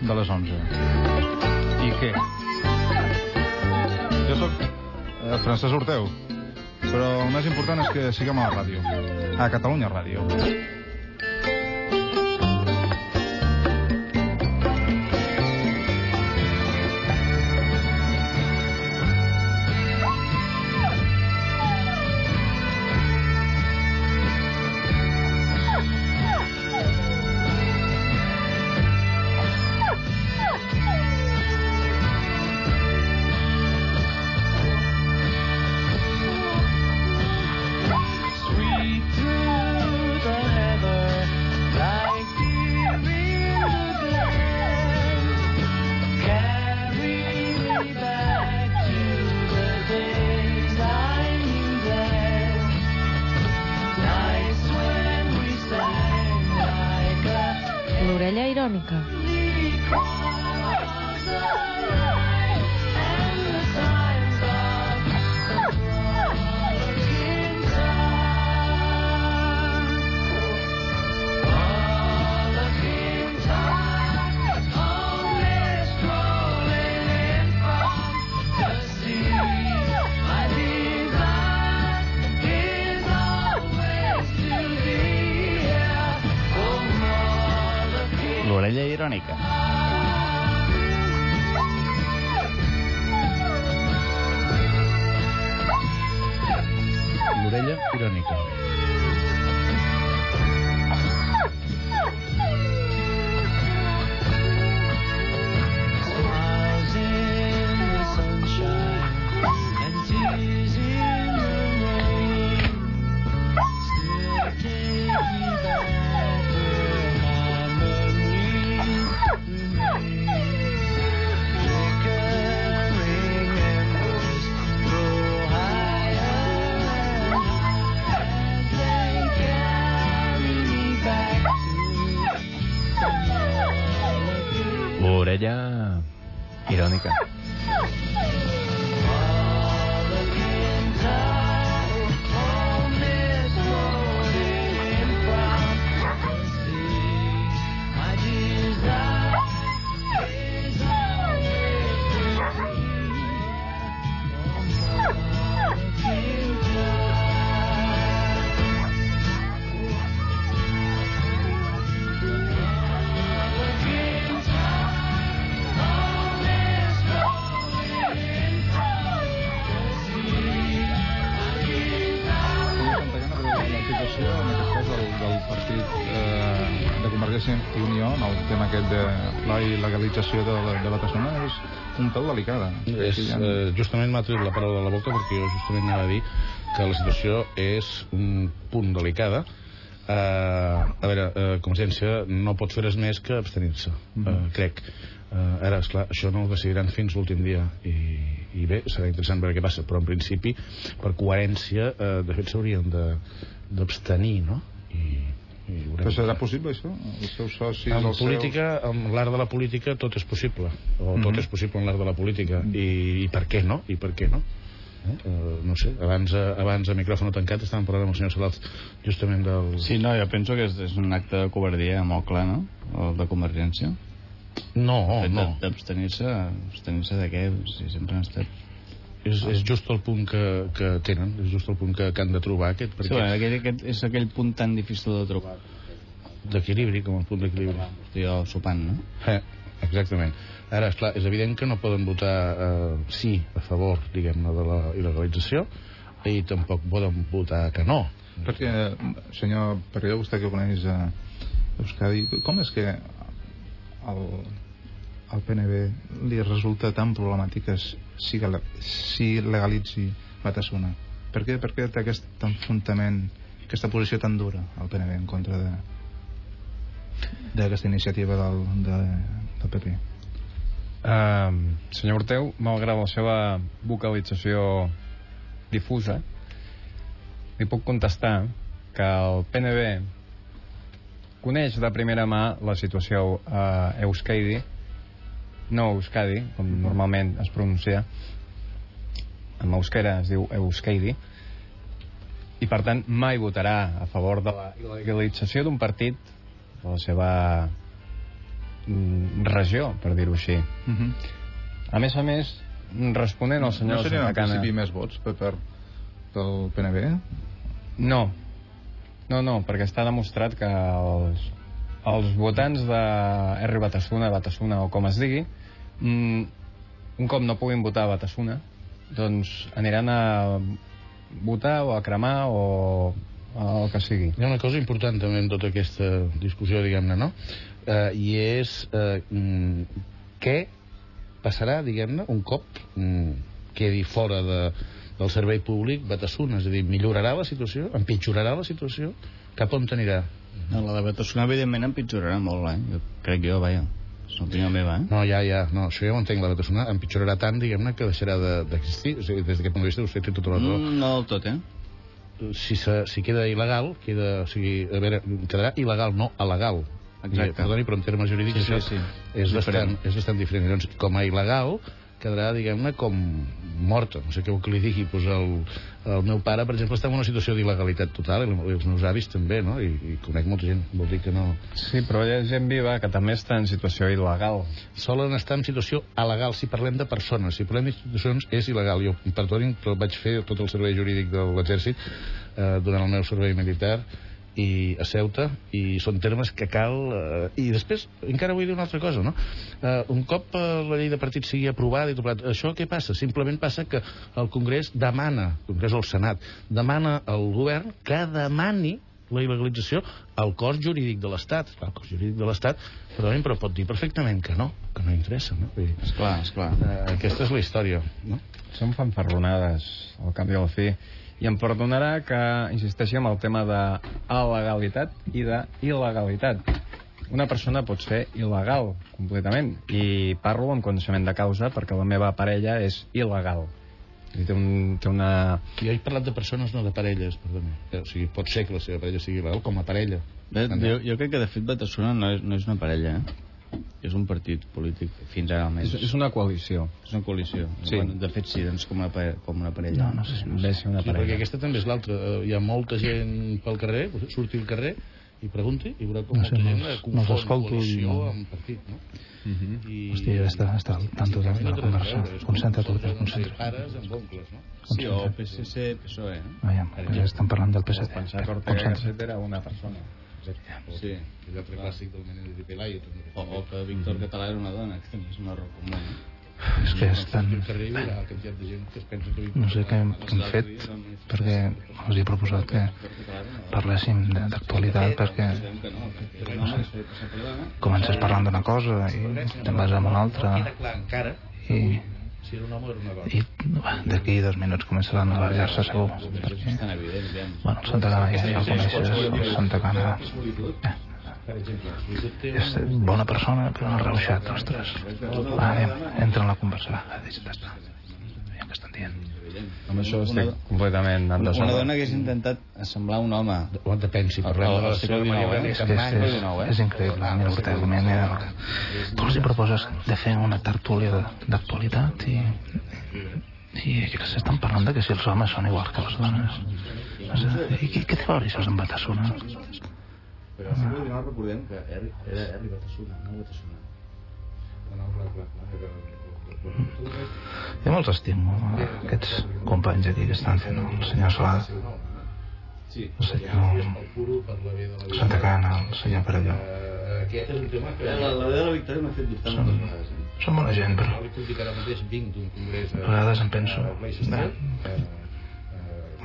de les 11. I què? Jo sóc eh, Francesc Horteu, però el més important és que siguem a la ràdio, a Catalunya Ràdio. irónica. Bella Irónica. botella irónica. Il·legalització de, la- de la persona, és un pèl delicada. És, eh, justament m'ha tret la paraula de la boca perquè jo justament anava a dir que la situació és un punt delicada eh, a veure, eh, Convergència no pot fer res més que abstenir-se eh, crec eh, ara, esclar, això no ho decidiran fins l'últim dia i, i bé, serà interessant veure què passa però en principi, per coherència eh, de fet s'haurien d'abstenir no? I, i veurem. Però serà possible, això? Els seus socis, en els política, en l'art de la política tot és possible o tot Mhm. és possible en l'art de la política I, i per què no? i per què no? Eh? Uh, no sé, abans, eh, abans a micròfon tancat estàvem parlant amb el senyor Salaz justament del... Sí, no, jo penso que és, és un acte de covardia molt clar, no? El de Convergència. No, no, D'abstenir-se, abstenir-se de què? Si sempre han estat... és, és just el punt que, que tenen, és just el punt que, que han de trobar aquest, Sí, perquè bueno, aquell, aquest és aquell punt tan difícil de trobar. d'equilibri, com el punt d'equilibri. Estic jo sopant, no? Eh, exactament. Ara, esclar, és evident que no poden votar eh, sí a favor, diguem-ne, de la il·legalització i tampoc poden votar que no. Perquè, senyor Perrió, vostè que coneix a Euskadi, com és que el, al PNB li resulta tan problemàtic si, si legalitzi la tassuna? Per què, per què té aquest enfrontament, aquesta posició tan dura al PNB en contra de iniciativa del, de, del PP? Uh, senyor Orteu, malgrat la seva vocalització difusa, li puc contestar que el PNB coneix de primera mà la situació a Euskadi, no Euskadi, com normalment es pronuncia, en euskera es diu Euskadi, i per tant mai votarà a favor de la il·legalització d'un partit de la seva mm, regió, per dir-ho així. Uh -huh. A més a més, responent al senyor no serien en principi més vots per, per, pel PNB? No. No, no, perquè està demostrat que els, els votants de R. Batasuna, Batasuna o com es digui, mm, un cop no puguin votar a Batasuna, doncs aniran a votar o a cremar o o el que sigui. Hi ha una cosa important també en tota aquesta discussió, diguem-ne, no? Eh, I és eh, mm, què passarà, diguem-ne, un cop mm, quedi fora de, del servei públic Batasuna, és a dir, millorarà la situació, empitjorarà la situació, cap on anirà? No, la de Batasuna, evidentment, empitjorarà molt, eh? Jo, crec jo, vaja. És l'opinió meva, eh? No, ja, ja, no, això ja ho entenc, la Batasuna empitjorarà tant, diguem-ne, que deixarà de- d'existir. De, o sigui, des d'aquest punt de vista vostè té tota la raó. Mm, no del tot, eh? si, se, si queda il·legal, queda, o sigui, a veure, quedarà il·legal, no alegal. Exacte. Perdoni, però en termes jurídics Sí, això sí, sí. És, bastant, és bastant diferent. Llavors, com a il·legal, quedarà, diguem-ne, com morta. No sé què vol que li digui. Pues el, el meu pare, per exemple, està en una situació d'il·legalitat total, i els meus avis també, no? I, i conec molta gent. Vol dir que no... Sí, però hi ha gent viva que també està en situació il·legal. solen estar en situació alegal si parlem de persones, si parlem d'institucions és il·legal, jo, perdonin, però vaig fer tot el servei jurídic de l'exèrcit eh, durant el meu servei militar i a Ceuta i són termes que cal eh, i després encara vull dir una altra cosa no? eh, un cop eh, la llei de partits sigui aprovada i plegat, això què passa? simplement passa que el Congrés demana el Congrés o el Senat demana al govern que demani la il·legalització al cos jurídic de l'Estat el cos jurídic de l'Estat perdoni, però pot dir perfectament que no que no interessa no? Vull dir, Esclar, esclar. eh, aquesta és la història no? Són fanfarronades, al cap i a la fi. I em perdonarà que insisteixi en el tema de alegalitat i de il·legalitat. Una persona pot ser il·legal completament i parlo amb coneixement de causa perquè la meva parella és il·legal. I té, un, té una... jo he parlat de persones no de parelles perdoni. o sigui, pot ser que la seva parella sigui il·legal com a parella Bé, jo, jo crec que, de fet, Batasuna no és, no és una parella, eh? És un partit polític, fins ara almenys. És, és una coalició. És una coalició. Sí. De fet, sí, doncs com una, pa- com una parella. No, no sé si a ser una sí, perquè parella. aquesta també és l'altra Eh, hi ha molta gent pel carrer surti al carrer i pregunti i veurà com No sé, molta gent eh, me'ls confon i coalició no- amb partit no? Mhm. I, Hòstia, està, està al tanto de, de la conversa. Concentra't, Urte, Concentra. concentra't. pares amb oncles no? Sí, o PSC, PSOE, eh? Aviam, ja estan parlant del PSD. Pensar que Ortega. Gasset era una persona. Sí. és l'altre clàssic del Menéndez i Pelayo també. O, o que Víctor Català era una dona, que també és un error comú. Eh? És que de es pensa que No sé què, què hem fet, perquè us he proposat que parléssim de- d'actualitat, perquè comences parlant d'una cosa i te'n vas a una altra, i, si era un home era una dona. I d'aquí dos minuts començaran a barallar-se segur, perquè, bueno, el Santa Cana ja, ja el coneixes, el Santa Cana eh, és bona persona, però no reuixat, ostres. Va, aviam, entra en la conversa, va, deixa't estar. Aviam què estan dient. Amb això estic completament en Una desacord. dona que hagués intentat assemblar un home o depèn si parlem de la segle segle XIX, eh? És que és, és, és increïble, mira, Ortega, mira, mira, tu els hi proposes de fer una tertúlia de- d'actualitat i, i jo què sé, estan parlant de que si els homes són iguals que les dones. I què, què té a veure això amb Batasuna? Però al segle XIX recordem que era, era Erri Batasuna, no Batasuna. Jo me'ls estimo, aquests companys aquí que estan fent el senyor Solà, sí, el senyor el puro per la via de la Santa Cana, el senyor Perelló. Eh, aquest és un tema que La, la de la Victòria m'ha fet dubtar moltes vegades. Eh? Són bona gent, però ara mateix vinc d'un congrés a vegades em penso, eh, eh,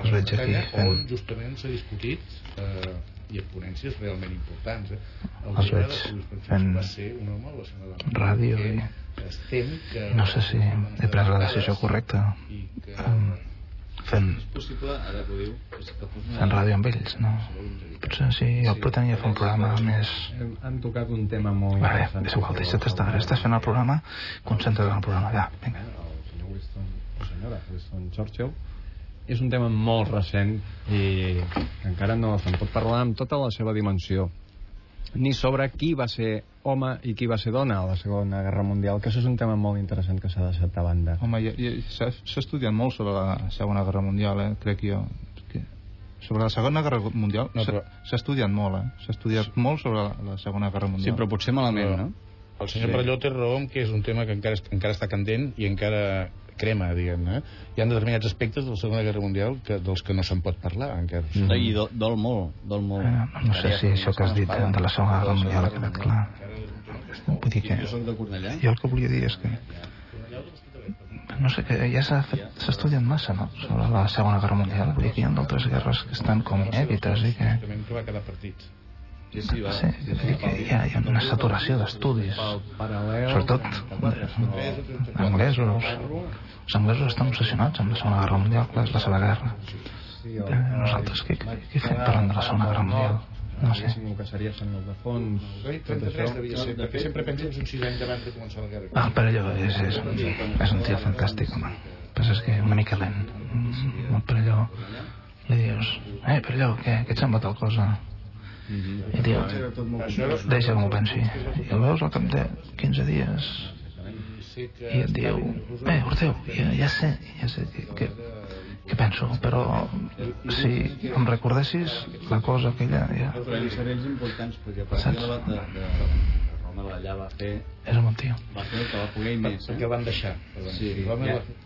els veig aquí fent- on justament s'ha discutit eh, i en ponències realment importants eh, el Els veig dona ràdio i- estem que no sé si he pres la decisió correcta i que em, fent, És possible, ara que ho diu, que, que fos una... fent ràdio amb ells, no? Potser sí, el pretenia fer un programa més... Hem- Han tocat un tema molt Vale, interessant. és igual, deixa't estar, ara estàs fent el programa, concentra't en el programa, ja, vinga. el senyor Winston, senyora Winston Churchill és un tema molt recent i encara no se'n pot parlar amb tota la seva dimensió ni sobre qui va ser home i qui va ser dona a la Segona Guerra Mundial, que això és un tema molt interessant que s'ha deixat de banda. Home, s'ha estudiat molt sobre la Segona Guerra Mundial, eh, crec jo. Que sobre la Segona Guerra Mundial No, s'ha però- s'ha estudiat molt, eh? S'ha estudiat molt sobre la, la Segona Guerra Sí, Mundial. però potser malament, no? El senyor sí. Parelló té raó en que és un tema que encara, encara està candent i encara crema, diguem-ne. Hi ha determinats aspectes de la Segona Guerra Mundial que, dels que no se'n pot parlar encara. Mm. I do, dol molt, dol molt. Eh, no sé si això que has dit de la Segona Guerra Mundial ha quedat clar. Vull dir que... Jo soc de Cornellà. Jo el que volia dir és que... No sé, que ja s'ha estudiat massa, no?, sobre la Segona Guerra Mundial. Vull dir que hi ha d'altres guerres que estan com inèdites i que... Que va quedar partit. Sí, hi ha, hi ha una saturació d'estudis. Sobretot anglesos. Els anglesos estan obsessionats amb la Segona Guerra Mundial, clar, és la seva guerra. Eh, Nosaltres què, què, què fem parlant de la Segona Guerra Mundial? No sé. Que seria de fons... Oi, 33 devia ser, perquè sempre penso que uns 6 anys abans de començar la guerra. Ah, el Perelló és, és, un- és un tio fantàstic, home. Però és que una mica lent. Mm, El Perelló li dius, eh, Perelló, què, què et sembla tal cosa? I diu, deixa que m'ho pensi. I el veus al cap de 15 dies? I et diu, eh, Orteu, ja, ja sé, ja sé que, que, que penso, però si em recordessis la cosa aquella, ja, els importants, perquè de Roma allà va fer, és un bon tio. va fer el que va poder i més. Perquè el van deixar. Sí, I I, va-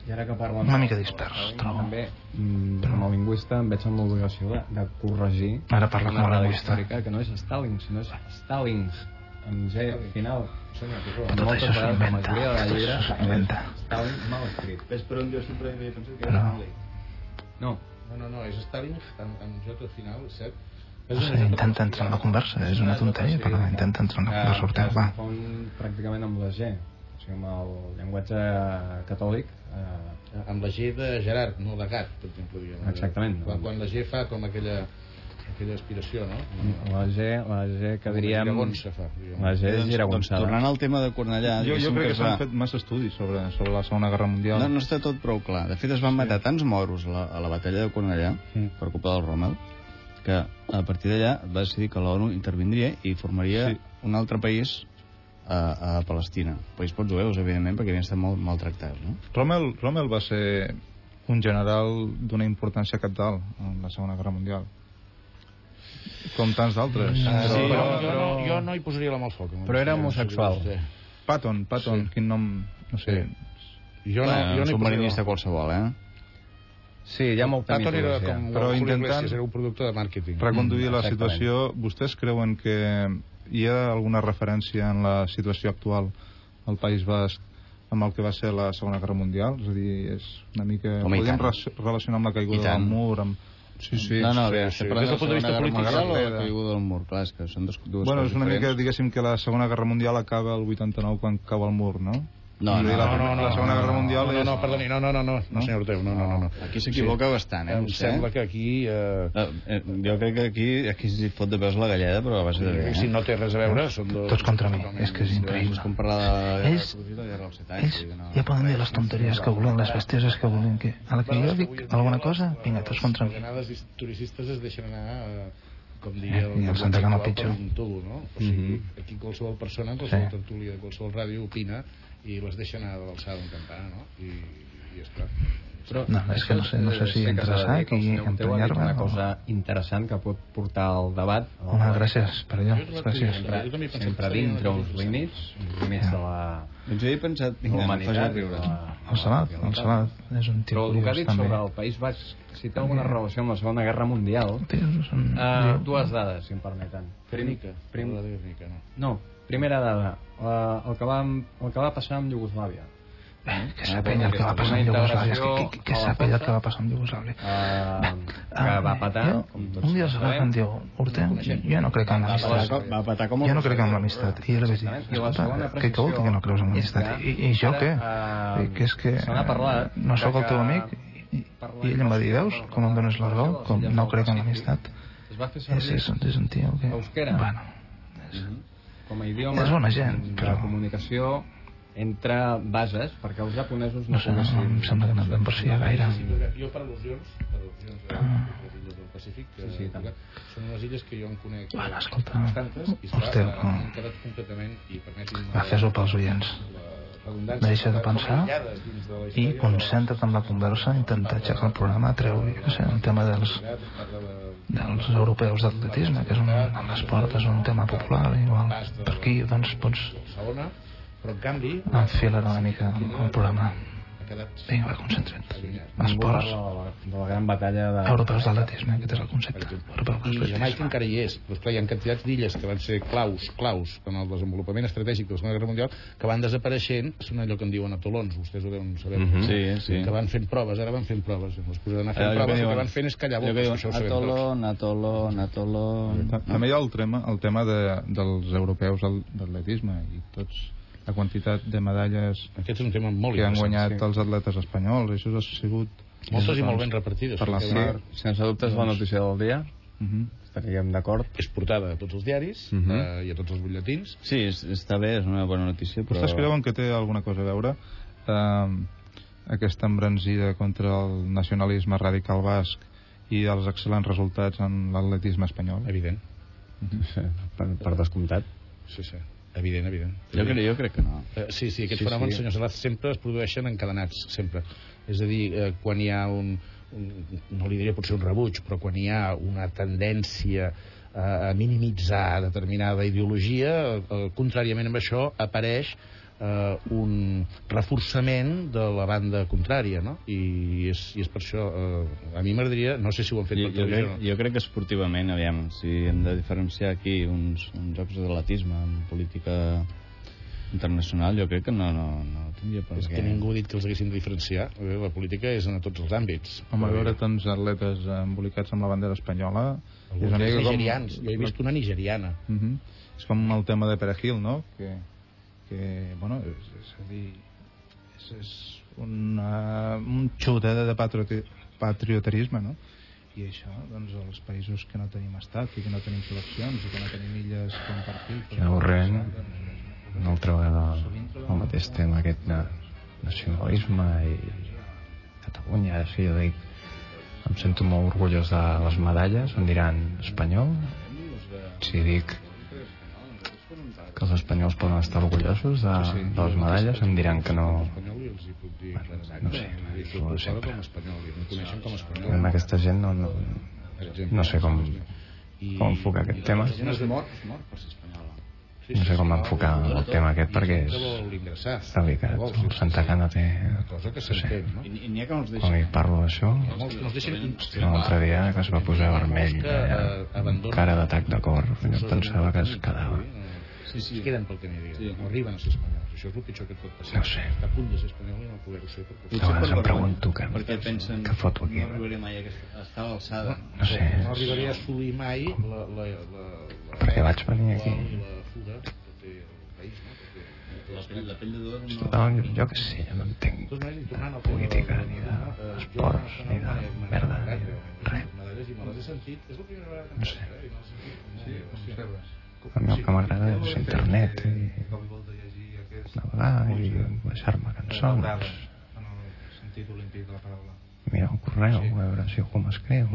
I ara que parlen... Una mica dispers, trobo. També, mm, com a lingüista, em veig amb l'obligació de, de corregir Ara parla com una a lingüista. que no és Stalin, sinó és Stalin amb G final. Tot això s'ho inventa, tot això s'ho inventa. Stalin mal escrit. Ves per on jo sempre havia pensat que Però- era Stalin. No, No, no, no, és Stalin amb, amb J al final, cert? O sigui, intenta entrar en la conversa, és una tonteria, però intenta entrar en la conversa, es va. confon pràcticament amb la G. O sigui, amb el llenguatge catòlic. Eh, Amb la G de Gerard, no de Gat, per exemple. Diguem. Exactament. Quan, quan la G fa com aquella, aquella aspiració, no? la G, la G que diríem... Fa. La G és Doncs, giragonçada. tornant al tema de Cornellà, Jo, jo crec que s'han va- fet massa estudis sobre, sobre la Segona Guerra Mundial. No, no està tot prou clar. De fet, es van matar tants moros a la, a la batalla de Cornellà, Mm. per culpa del Rommel, que a partir d'allà va decidir que l'ONU intervindria i formaria Sí. un altre país a, a Palestina. País pots jueus, evidentment, perquè havien estat molt maltractats, no? Rommel, Rommel va ser un general d'una importància capital en la Segona Guerra Mundial. Com tants d'altres. Però- sí, però, jo, no, jo no hi posaria la mà al foc. Però era homosexual. Sí. Patton, Patton, Sí. quin nom... No sé. Jo no, Bueno, jo un no hi submarinista qualsevol, eh? Sí, hi ha molta mitologia. com Però Julio intentant- Iglesias, era un productor de màrqueting. Reconduir la exactament. situació, vostès creuen que hi ha alguna referència en la situació actual al País Basc amb el que va ser la Segona Guerra Mundial? És a dir, és una mica... Home, podríem relacionar amb la caiguda del mur, amb... Sí, sí. no, no, sí, bé, sí. parlant Des del punt de vista polític, la- la caiguda del mur? Clar, és que són dos, dues Bueno, és una mica, diferents. diguéssim, que la Segona Guerra Mundial acaba el 89 quan cau el mur, no? No, no, la, no, no, la Segona Guerra Mundial no, no, és... no, perdoni, no, no, no, no, no, senyor Orteu, no, no, no. no. Aquí s'equivoca bastant, eh? Em vostè? sembla que aquí... Eh, Eh, eh, jo crec que aquí, aquí s'hi fot de peus la galleda, però a base de bé, eh? si no té res a veure, són dos... Tots contra mi, és que és increïble. És com parlar de dir, no- ja poden dir les tonteries que volen, les bestieses que volen, que a la que jo dic alguna cosa, vinga, tots contra mi. Les historicistes es deixen anar, eh, com diria Eh, i els entreguen al pitjor. un tubo, no? O sigui, aquí qualsevol persona, qualsevol Sí. tertúlia de qualsevol ràdio opina i les deixa anar de l'alçada d'un campana, no? I, i ja està. Però No, és que no sé- no sé si senyor Mateu ha dit emprenyar-me una o- cosa interessant que pot portar al debat Home, gràcies per allò, gràcies. sempre, sempre dintre uns límits uns límits de la Doncs jo he pensat, de vinga, faci humanitat riure. El Salat, el Salat és un tio però el que ha dit també. sobre el País Basc si té alguna relació amb la Segona Guerra Mundial és uh, dues dades si em permeten prim- Guernica, no. no, primera dada uh, el, que va, el que va passar amb Iugoslàvia Eh, que sap ell el que va passar amb Iugoslàvia. És que, que, que el que va passar amb Iugoslàvia. uh, que Ah, va patar jo, com tots un dia s'agafa em diu, Horteu, jo no crec en l'amistat. va patar com Jo no crec en l'amistat. I jo li vaig dir, la escolta, què que vol que no creus en l'amistat? I, I jo què? Que és que no sóc el teu que- amic? I, i ell em va dir, veus, com em dones la raó, com no crec en l'amistat. És, servir és, és un tio que... Bueno, com a idioma És bona gent, de però- comunicació entre bases perquè els japonesos no, no sé, no, poguessin em sembla que no et vam perfiar gaire. Jo per al·lusions, per al·lusions a les illes del Pacífic, que Sí, sí, són unes illes que jo en conec Bueno, escolta, bastantes, i Hòstia, han com- quedat completament, i permetin Va, fes-ho pels oients. la, deixa de pensar i concentra't en la conversa intenta aixecar el programa treu jo què sé, el tema dels dels europeus d'atletisme que és un, l'esport és un tema popular igual. Per aquí doncs pots enfilar una mica el programa vinga va, concentra't. Esports de la, de la gran batalla de... europeus d'atletisme aquest és el concepte. Europeu i Jamaica d'atletisme encara hi és però esclar, hi ha quantitats d'illes que van ser claus claus en el desenvolupament estratègic de la Segona Guerra Mundial que van desapareixent són allò que en diuen atolons vostès ho deuen saber. Mhm. Sí, sí. que van fent proves, ara van fent proves les posaran a fer Allò que proves, el que van fent és callar boques, això ho sabem Atolón, Atolón... Ta- També hi ha el tema, el tema de, dels europeus d'atletisme i tots la quantitat de medalles aquest és un tema molt que han guanyat els atletes espanyols això ha sigut sí. moltes i molt ben repartides per la mar Sense dubte és la notícia del dia. uh -huh. Estaríem d'acord. és portada a tots els diaris Mhm. eh, i a tots els butlletins Sí, és, està bé, és una bona notícia, però... Vostès creuen que té alguna cosa a veure eh, aquesta embranzida contra el nacionalisme radical basc i els excel·lents resultats en l'atletisme espanyol? evident, Sí, per, per descomptat. sí, sí evident, evident Jo, crec, jo crec que no. Eh, sí, sí, aquests Sí, fenòmens, sí. senyor Salat, sempre es produeixen encadenats, sempre. És a dir, eh, quan hi ha un, un, no li diria potser un rebuig, però quan hi ha una tendència a, a minimitzar determinada ideologia, eh, contràriament amb això, apareix eh, un reforçament de la banda contrària, no? I és, i és per això, eh, a mi m'agradaria, no sé si ho han fet Jo, per jo, crec, televisió, jo crec que esportivament, aviam, si hem de diferenciar aquí uns, uns jocs d'atletisme amb política internacional, jo crec que no, no, no tindria per és què... que ningú ha dit que els haguessin de diferenciar. Eh, La política és en tots els àmbits. Home, a veure tants atletes embolicats amb la bandera espanyola Alguns mica com- nigerians. Jo he vist una nigeriana. Uh -huh. És com el tema de Perejil, no? Que, que bueno, és, és a dir, és, és una, un xuta de patrioti, patriotarisme, no? I això, doncs, els països que no tenim estat i que no tenim seleccions i que no tenim illes compartir... Quin avorrent. Una altra vegada el mateix tema aquest de nacionalisme i Catalunya, si jo dic em sento molt orgullós de les medalles em diran espanyol si dic que els espanyols poden estar orgullosos de, de les medalles em diran que no. no sé, ho de sempre. amb aquesta gent no, no, no sé com, I- com enfocar aquest tema. no sé com enfocar el tema aquest perquè és, delicat el Santa Cana té no? Els quan hi parlo d'això? L'altre dia que es va posar vermell allà, cara d'atac de cor. Jo pensava que es quedava sí, sí. es queden pel camí diguem. Sí. no arriben a ser espanyols això és el pitjor que et pot passar No sé. està a punt de ser espanyol i no poder-ho ser perquè a vegades em pregunto que, Perquè pensen que foto aquí no arribaré mai a, estar a l'alçada. no sé no arribaré a assolir mai la, la, la, la, perquè vaig venir aquí i la fuga que té el país no? La pell, la pell de dor no... no, jo, jo que sé, jo no entenc al política ni d'esports jo ni de me- merda me- ni de res la que No sé. eh, i a mi el que m'agrada és internet i navegar i baixar-me cançons. El mirar un correu, a veure si algú m'escriu.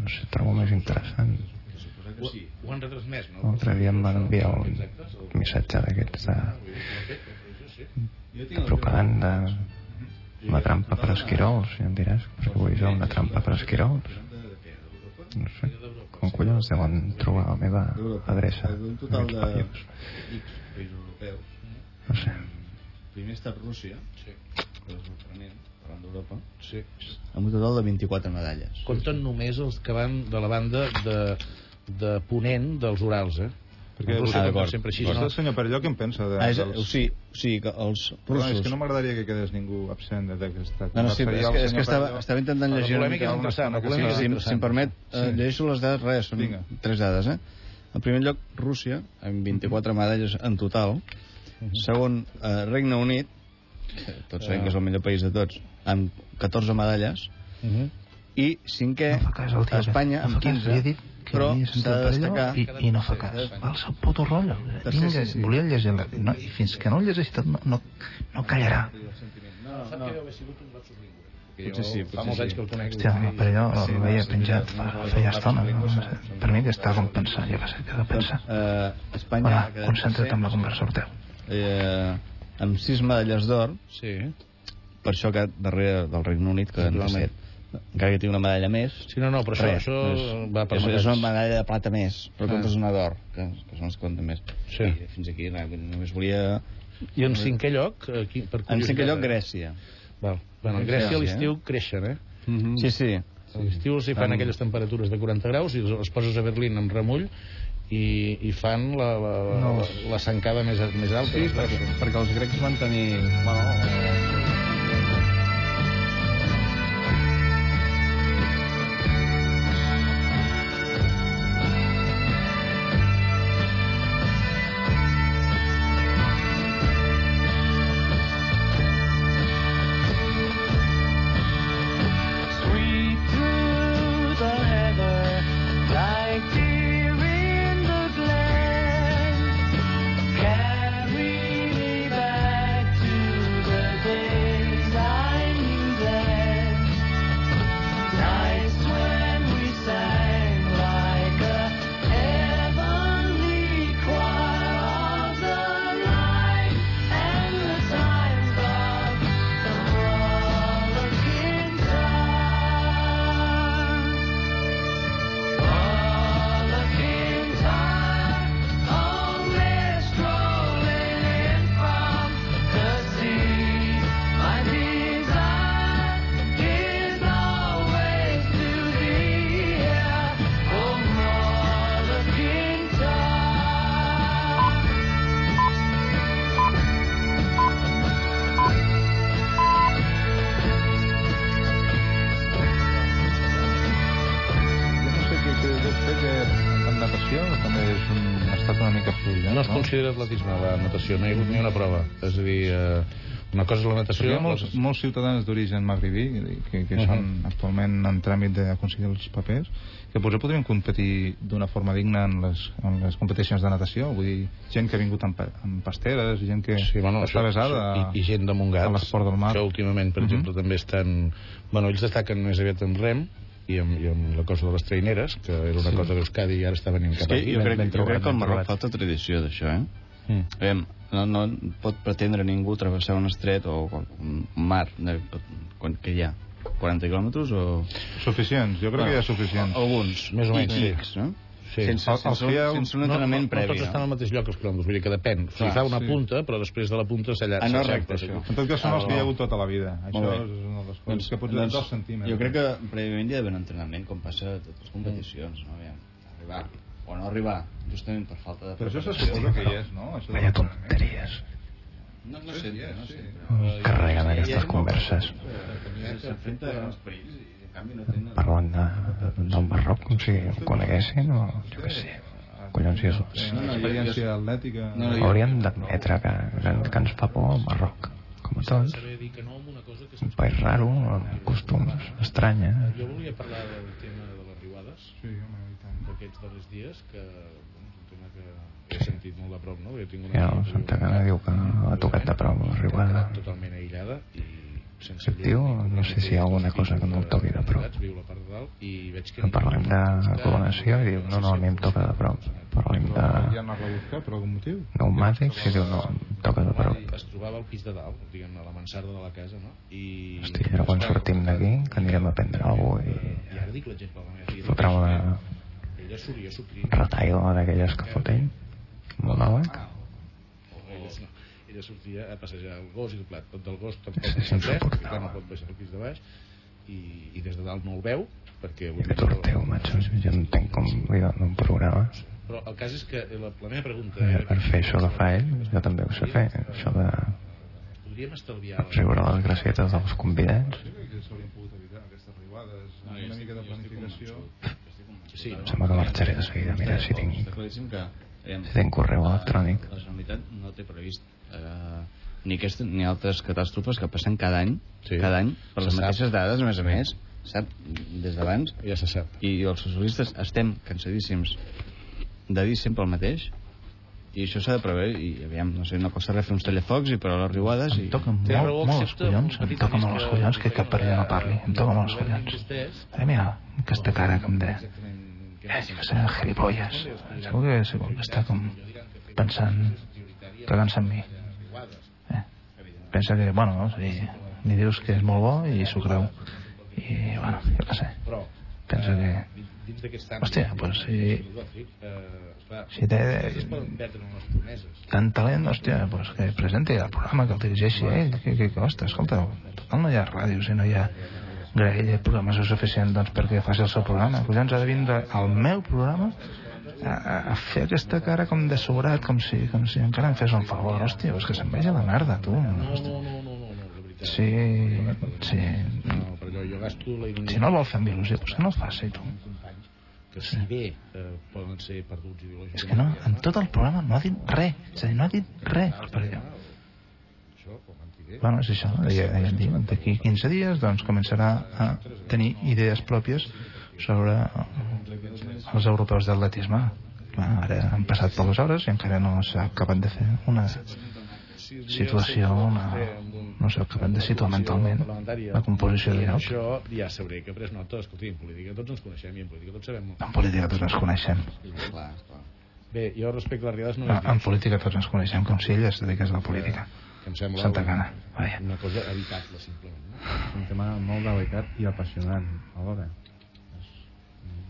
No sé, trobo més interessant. L'altre dia em van enviar un missatge d'aquests de, de propaganda una trampa per esquirols i em diràs però què vull jo, una trampa per esquirols. No sé, com collons deuen trobar la meva adreça Un total de paios. X països europeus. no sé, Primer ha estat Rússia, sí. que és sorprenent, parlant d'Europa, sí. amb un total de 24 medalles. compten només els que van de la banda de, de Ponent dels Urals eh? Perquè Els russos Ah, sempre així Vostè, no? senyor Perelló, què en pensa de, Ah, és, o, dels... sigui, o sigui que els russos... és que no m'agradaria que quedés ningú absent d'aquesta No, no, sí, és el que, és que estava, Perelló- estava intentant La llegir una polèmica mica... és interessant, la Sí, si, si em permet, eh, Sí. llegeixo les dades, res, són Vinga. tres dades, eh? En primer lloc, Rússia, amb 24 medalles en total. Segon, eh, Regne Unit, que tots sabem que és el millor país de tots, amb 14 medalles. Mhm. I cinquè, no el tio Espanya, no amb fa cas, 15. Que però s'ha de destacar... i, i no fa cas va el seu puto rotllo Vinga, sí, sí. volia llegir la, no, i fins que no el llegeixi tot no, no, no callarà Sap que deu haver sigut un lapsus lingüe. Potser jo sí, fa potser molts sí. anys que el conec. Hòstia, per allò el veia penjat fa, feia estona no? sé, per mi que està com pensant jo què sé, què ha de pensar Eh, Espanya Hola, ha quedat concentra't en la conversa Orteu eh, amb sis medalles d'or, Sí. per això que darrere del Regne Unit queden Naturalment. set. Encara que tingui una medalla més, Sí, no, no, però això, això és, va per és, és una medalla de plata més, però Ah. comptes una d'or, que, que són les que compten més. Sí. I fins aquí, res, només volia... I en cinquè lloc, aquí, per En cinquè lloc, eh? Grècia. Val. Bueno, en Grècia a l'estiu creixen, eh? Sí, sí. A l'estiu els hi fan Fan- aquelles temperatures de 40 graus i els, els poses a Berlín amb remull i, i fan la, la, la, No. la, la sancada més, més alta. Sí, perquè, perquè els grecs van tenir... Bueno, fluida. No es considera atletisme, la natació, no hi ha hagut ni una prova. És a dir, eh, una cosa és la Perquè natació... hi ha molts, molts ciutadans d'origen magribí que, que Mhm. són actualment en tràmit d'aconseguir els papers que potser podrien competir d'una forma digna en les, en les competicions de natació vull dir, gent que ha vingut amb, amb pasteres gent que Sí, bueno, està això- besada i, i gent de Montgat a l'esport del mar. que últimament, per Mhm. exemple, també estan bueno, ells destaquen més aviat en rem i amb, i amb la cosa de les traineres que era una Sí. cosa d'Euskadi i ara està venint cap que aquí jo crec, ben jo crec que al ben Marroc falta tradició d'això, eh? Mm. Aviam, no, no pot pretendre ningú travessar un estret o un mar de, quan, que hi ha 40 quilòmetres o... suficients, jo crec que hi ha suficients Alguns, Més o menys, sí. X, no? Sí. Sense, El- els sense, ha un- sense un no, entrenament no, no previ. tots estan al mateix lloc els quilòmetres, vull dir que depèn. O sigui, Clar, fa una sí. punta, però després de la punta s'allarga. Ah, no recte, això. en tot cas són Ah, els que hi ha no. hagut tota la vida això és una de les coses que potser dos centímetres jo crec que prèviament hi ha d'haver un entrenament com passa a totes les competicions, no? Aviam, arribar o no arribar, justament per falta de però això se suposa que hi és, no? Això Vaya tonteries. No, no sempre, no sí. sempre. Carreguen aquestes converses. S'enfrenta a uns perills i Parlant de, del Marroc com si ho coneguessin o jo què sé. Collons, si és, una experiència atlètica No, no, hauríem d'admetre que, que, que ens fa por el Marroc. Com a tots. Saber dir que no amb una cosa que Un país raro, amb costums estranyes. Jo volia parlar del tema de les riuades sí, home, i tant. d'aquests darrers dies, que bueno, és un tema que he sentit molt de prop, no? Jo tinc una Ja, el Santa Cana diu que ha tocat de prop la riuada. totalment aïllada i ni no sé si hi ha alguna cosa que no el toqui de prop. Viu a la part de dalt i veig que... Que parlem de coronació i diu, no, no, a mi em toca de prop. Parlem de no pneumàtics i diu, no, em toca de prop. Es trobava al pis de dalt, diguem a la mansarda de la casa, no? I... Hosti, ara quan sortim d'aquí, que anirem a prendre alguna cosa I ara dic l'exemple de la meva i fotrà una retaigla d'aquelles que fot ell. Molt nòleg. Ella, no, ella sortia a passejar el gos i el plat. Tot del gos tampoc sencer, insuportable. perquè clar, no pot baixar al pis de baix, i, i des de dalt no el veu, perquè... Que torteu, macho, jo no entenc com li dono un programa. Però el cas és que la, la meva pregunta Eh, era... Per fer això que fa ell, jo també ho sé fer. Això de Podríem estalviar... riure les gracietes dels convidats. s'haurien pogut evitar aquestes riuades una mica de planificació Sí, no? Sembla que marxaré de seguida. Mira, si tinc, Està claríssim que... tinc correu electrònic. La Generalitat no té previst eh, ni aquestes ni altres catàstrofes que passen cada any, Sí. cada any, per Se les sap. mateixes dades, a més a més, sap, des d'abans, Ja se sap. i els socialistes estem cansadíssims de dir sempre el mateix, i això s'ha de preveure, i aviam, no sé, no costa res fer uns tallafocs i parar les riuades, i... Em toca Té raó, molt, molt els collons, em toca molt els collons que cap per allà no parli. Em toca molt els collons. Eh, mira, aquesta cara que em de... Eh, que ser gilipolles. Segur que, que està com pensant, cagant-se en mi. pensa que, bueno, sí, li dius que és molt bo i s'ho creu. I, bueno, jo què sé. Pensa que... Hòstia, pues si, eh, si té tant talent, hòstia, pues que presenti el programa, que el dirigeixi ell, que, que costa, escolta, total no hi ha ràdio, si no hi ha graella, programació suficient doncs, perquè faci el seu programa. Collons, ha de vindre al meu programa a, a, fer aquesta cara com de sobrat, com si, com si encara em fes un favor. Hòstia, és que se'n vagi a la merda, tu. No, no, no, no, no, no, veritat. Sí, sí. No, però jo, gasto la ironia Si no el vol fer amb il·lusió, pues que no el faci, tu. que si bé eh, poden ser perduts ideològicament És que no, en tot el programa no ha dit res. És a dir, no ha dit res. Per allò. això antider Bueno, és això, deia, deia dir, d'aquí 15 dies doncs començarà a tenir idees pròpies sobre els europeus d'atletisme. Ara han passat poques hores i encara no s'ha acabat de fer una situació, una, no s'ha acabat de situar mentalment la composició de lloc. això ja sabré que pres nota escolti, en política tots ens coneixem i en política tots sabem En política tots ens coneixem. Clar, clar. bé, jo respecte a les riades no En, política tots ens coneixem com si ell es dediqués a la política. Que em sembla Santa una- Cana. Vaja. una cosa evitable simplement no? És un tema molt delicat i apassionant alhora. És,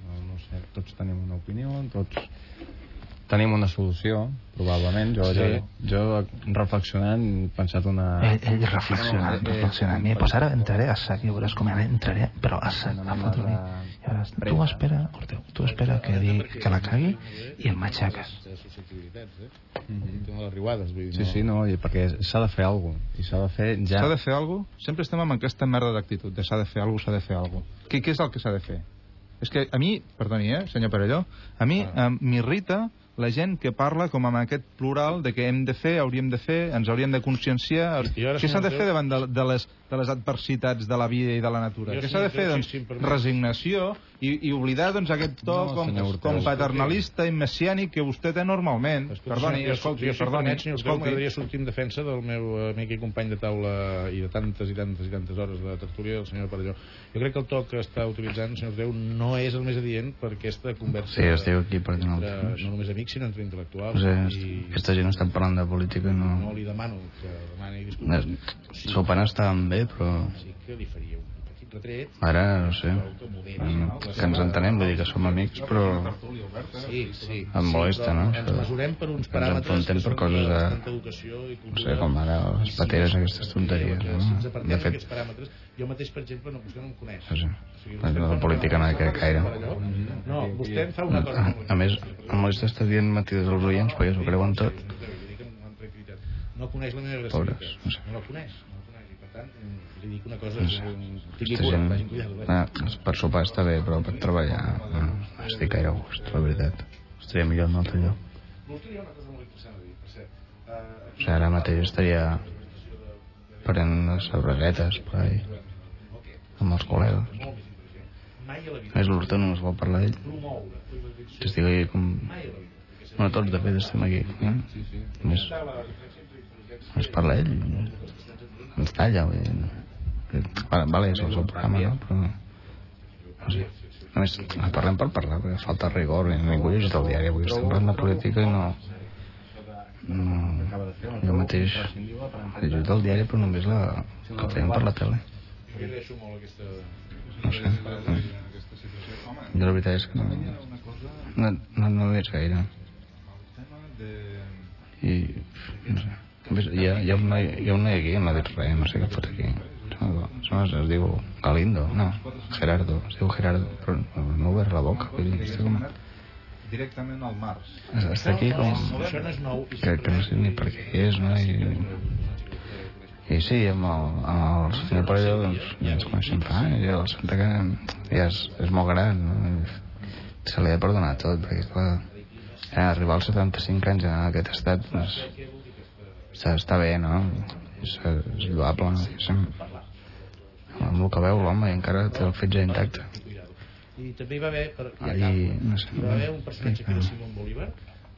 no, no sé, tots tenim una opinió, tots tenim una solució, probablement. Jo, Sí. jo, jo reflexionant he pensat una... Ell, ell reflexionant, No, eh, reflexionant. I pues ara entraré a sac i veuràs com ara entraré, però a sac, a fotre-li. I tu espera, Corteu, tu espera que, di, que la cagui i el matxaques. tema de les riuades vull dir, Sí, sí, no, i perquè s'ha de fer alguna cosa. I s'ha de fer ja. S'ha de fer alguna cosa? Sempre estem amb aquesta merda d'actitud, de s'ha de fer alguna cosa, s'ha de fer alguna cosa. Què, què és el que s'ha de fer? És que a mi, perdoni, eh, senyor Parelló, a mi Ah. eh, m'irrita la gent que parla com amb aquest plural de que hem de fer, hauríem de fer, ens hauríem de conscienciar... Què s'ha de fer davant de, de, les, de les adversitats de la vida i de la natura? Jo, Què s'ha de fer? Doncs si- resignació i, i oblidar doncs, aquest to No, com, Orteu. com paternalista i messiànic que vostè té normalment. Escolti, Perdoni, senyor, escolti, jo, jo, si perdoni, permet, senyor escolti. m'agradaria sortir en defensa del meu amic i company de taula i de tantes i tantes i tantes hores de tertúlia, el senyor Parelló. Jo crec que el to que està utilitzant el senyor Orteu no és el més adient per aquesta conversa Sí, estic aquí per entre, no només amics, sinó entre intel·lectuals. Sigui, i aquesta gent està parlant de política i no no... li demano que demani disculpes. Sí, Sopant estaven bé, però sí que li faria un petit retret ara, no sé, que que ens entenem, vull dir que som amics, però Sí, sí. Em molesta, sí, no? Ens mesurem per uns ens paràmetres enfrontem que per coses de- no sé, com ara les pateres, aquestes tonteries, no? ens De fet, jo mateix, per exemple, no, vostè no em coneix. O sigui, la, política no crec gaire. No, vostè em fa una cosa... A, a més, em molesta estar dient mentides als oients perquè s'ho creuen tot. No coneix la meva. No la coneix, tant, mm, li dic una cosa, mm, tingui cura, gent, vagin cuidado. eh? ah, per sopar està bé, però per treballar no, estic gaire a gust, la veritat. Estaria millor en un altre lloc. Eh, O sigui, ara mateix estaria prenent unes cervesetes per ahí, amb els col·legues. més, l'Horta no ens vol parlar Que estic aquí com... Bueno, tots de fet estem aquí. Eh? Més, ens parla ell. Ens talla, vull dir... Vale, vale, és el seu programa, no? Però... No sé. A més, parlem per parlar, perquè falta rigor, i ningú llegit el diari, avui estem parlant de política i no... no jo mateix llegit el diari, però només la, que feien per la tele. No sé. Jo la veritat és que no... No, no, no veig gaire. I... No sé. A més, Hi ha, hi, ha un noi, hi ha un noi aquí que no ha dit res, no sé què fot aquí. Es, es diu Galindo, no, Gerardo, es diu Gerardo, però no, no obert la boca. Vull dir, està, com, directament al març. està aquí com... Això no és nou. Que, que no sé ni per què és, no? I, i sí, amb el, amb el senyor Parelló doncs, ja ens coneixem fa i el Santa que ja és, és molt gran, no? I se li ha de perdonar tot, perquè clar, ja, arribar als 75 anys en aquest estat, doncs, està, està bé, no? És, és lloable, no? Diguéssim. Amb el que veu l'home i encara té el fetge intacte. I també hi va haver, per, ja acabo, no sé, hi va haver un personatge que era no. Simón Bolívar,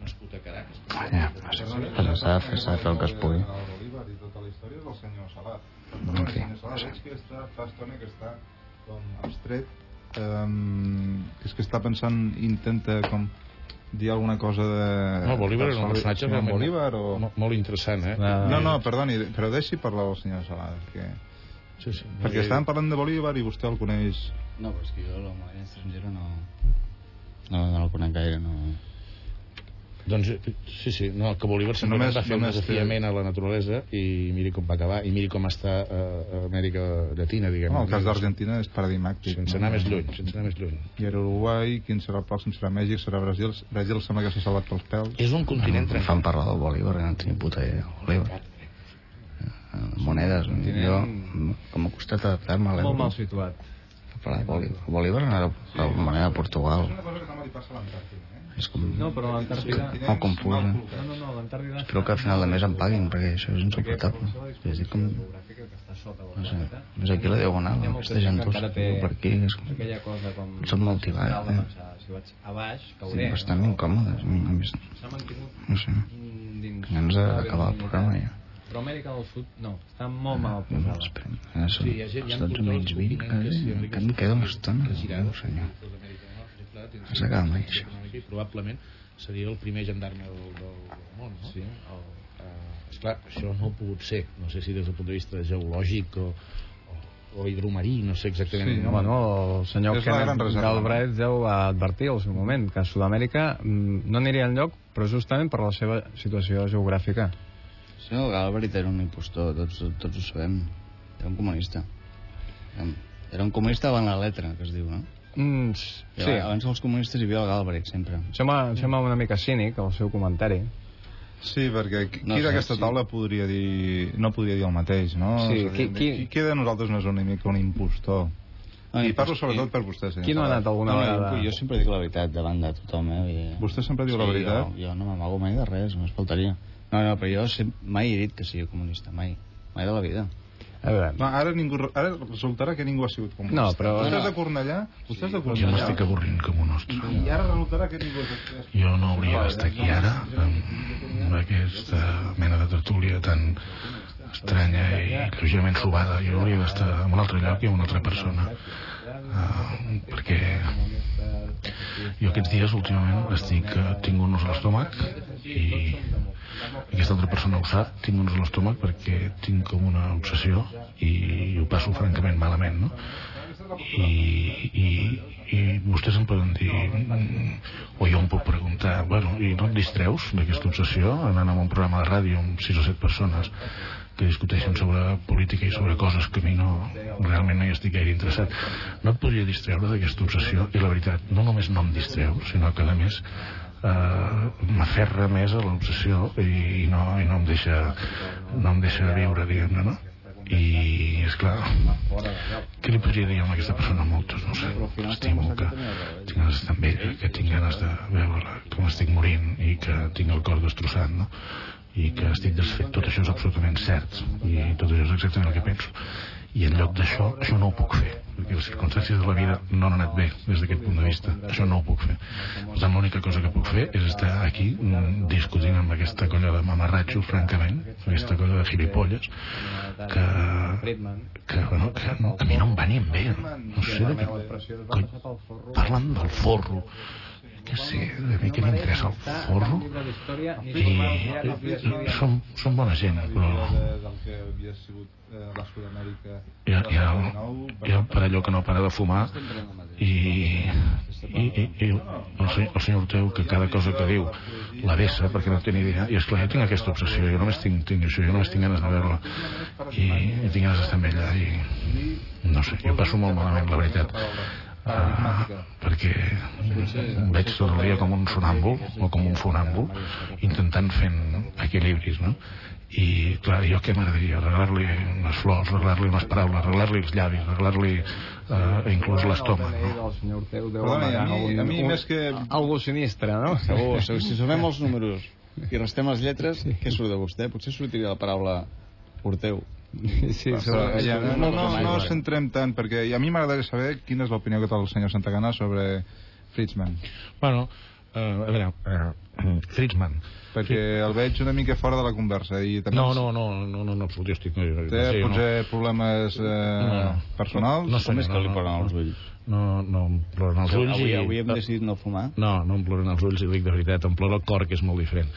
nascut a Caracas. Ja, no sé, però s'ha de fer, s'ha de fer el que es pugui. L'Olivar i tota la història és del senyor Salat. En El fi, senyor Salat és que està, fa estona que està com abstret, um, és que està pensant, intenta com dir alguna cosa de... No, Bolívar és un de personatge realment Bolívar o... molt, molt interessant, eh? Ah. No, no, perdoni, però deixi parlar el senyor Salades, que... Sí, sí. Perquè estàvem parlant de Bolívar i vostè el coneix... No, però és que jo l'home estrangera no... No, no el conec gaire, no... Doncs eh, sí, sí, no, que Bolívar simplement Només- va fer un només té- desafiament a la naturalesa i miri com va acabar i miri com està eh, a Amèrica Llatina, diguem. No, el cas d'Argentina és paradigmàtic. Sense anar més lluny, sense anar més lluny. I era Uruguai, quin serà el pròxim? Serà Mèxic, serà Brasil. Brasil sembla que s'ha salvat pels pèls. És un continent Em trencat. fan parlar del Bolívar, no tinc puta idea. Bolívar. Eh, Monedes, jo, com ha costat adaptar-me a Molt mal situat. Parlar de Bolívar. Bolívar era la moneda de Portugal. Una cosa que no li passa a l'Antàrtida, eh? És com... No, però l'Antàrtida... Molt confusa. No, no, no, l'Antàrtida... Espero que al final de mes em paguin, perquè això és insuportable. És dir, com... que No sé, és aquí la diagonal, ha aquesta gent que té per aquí, és com... aquella cosa com... Som molt tibats, eh? Si vaig a baix, Sí, cauré. bastant incòmodes. A més, no sé, mm, dins... abans d'acabar el programa ja. Però Amèrica del Sud, no, està molt mal No, posada. esperem. Ara són Sí, hi ha gent- hi ha Estats Units 20, continents quasi. Amèrica Encara em queda una estona. que. No, senyor. Has acabat mai, això. I probablement seria el primer gendarme del, del, del món, no? Sí. El, uh, esclar, això no ha pogut ser. No sé si des del punt de vista geològic o, o, o hidromarí, no sé exactament. Sí, no? Bueno, el senyor Kenneth. Galbraith ja ho va advertir al seu moment, que Sud-amèrica mm, no aniria enlloc, però justament per la seva situació geogràfica. Senyor Galbraith era un impostor, tots, tots ho sabem. Era un comunista. Era- un comunista avant la letra, que es diu, no? Mm, Sí. sí, Abans dels comunistes hi havia el Galbraith, sempre. em sembla, em sembla una mica cínic el seu comentari. Sí, perquè qui, No d'aquesta sí. taula podria dir... no podria dir el mateix, no? Sí, qui- qui- qui, de nosaltres no és una mica un impostor? Ah, I parlo sobretot per vostè, senyor. Qui no ha anat alguna No, vegada? jo, sempre dic la veritat davant de tothom, eh? Dir- Vostè sempre diu la Sí, veritat? Jo, jo no m'amago mai de res, només faltaria. No, no, però jo mai he dit que sigui comunista, mai. Mai de la vida. A veure, No, ara, ningú, ara resultarà que ningú ha sigut comunista. No, però- Vostè és de Cornellà? Vostè és de Jo Cornellà? m'estic avorrint com un ostre. I ara resultarà que ningú és... Jo no hauria d'estar aquí ara amb aquesta mena de tertúlia tan estranya i lleugerament subada. Jo hauria d'estar en un altre lloc i amb una altra persona. Uh, perquè jo aquests dies últimament estic, uh, tinc un nus a l'estómac i aquesta altra persona ho sap, tinc un nus a l'estómac perquè tinc com una obsessió i ho passo francament malament, no? i, i, i vostès em poden dir mm, o jo em puc preguntar bueno, i no et distreus d'aquesta obsessió anant a un programa de ràdio amb sis o set persones que discuteixen sobre política i sobre coses que a mi no, realment no hi estic gaire interessat no et podria distreure d'aquesta obsessió i la veritat, no només no em distreu sinó que a més eh, m'aferra més a l'obsessió i, i, no, i no em deixa no em deixa viure diguem-ne no? i és clar què li podria dir a aquesta persona moltes no sé, l'estimo que tinc ganes d'estar amb ella que tinc ganes de veure com estic morint i que tinc el cor destrossat no? i que estic desfet tot això és absolutament cert i tot això és exactament el que penso i en lloc d'això, això no ho puc fer. Perquè les circumstàncies de la vida no han anat bé des d'aquest punt de vista, això no ho puc fer. Per tant l'única cosa que puc fer és estar aquí mm, discutint amb aquesta colla de mamarratxos francament, aquesta colla de gilipolles que, que, bueno, que a mi no em va ni bé no sé de què cony, parlen del forro que sé, a mi què m'interessa el forro? I, som, som bona gent però eh, hi ha, hi, ha, hi ha un parelló que no para de fumar i, i, i, i el, senyor, el senyor Orteu que cada cosa que diu la vessa perquè no té ni idea. I esclar, jo tinc aquesta obsessió jo només tinc, tinc això, jo només tinc ganes de veure-la. I, i tinc ganes d'estar amb ella i no sé, jo passo molt malament la veritat uh, perquè em veig tot el dia com un sonàmbul o com un fonàmbul intentant fent equilibris no? i clar, jo què m'agradaria arreglar-li unes flors, arreglar-li unes paraules arreglar-li els llavis, arreglar-li uh, inclús l'estómac no? A mi- algun- a mi un- més que- Algo sinistre, no? Segur, segur. Si sumem els números i restem les lletres, què surt de vostè? Potser sortiria la paraula Orteu. Sí, Però, ja, no, no, no, no Mai, centrem tant, perquè a mi m'agradaria saber quina és l'opinió que té el senyor Santagana sobre Fritzman. Bueno, eh, a veure, eh, Fritzman. Perquè el veig una mica fora de la conversa i també No, no, no, no, no, no absolut, jo estic... té sí, potser problemes eh, No. personals No, Com és que li no, ploren no, els ulls? No, no, em ploren els ulls Avui, i... avui hem decidit no fumar. No, no em ploren els ulls i dic de veritat, em plora el cor, que és molt diferent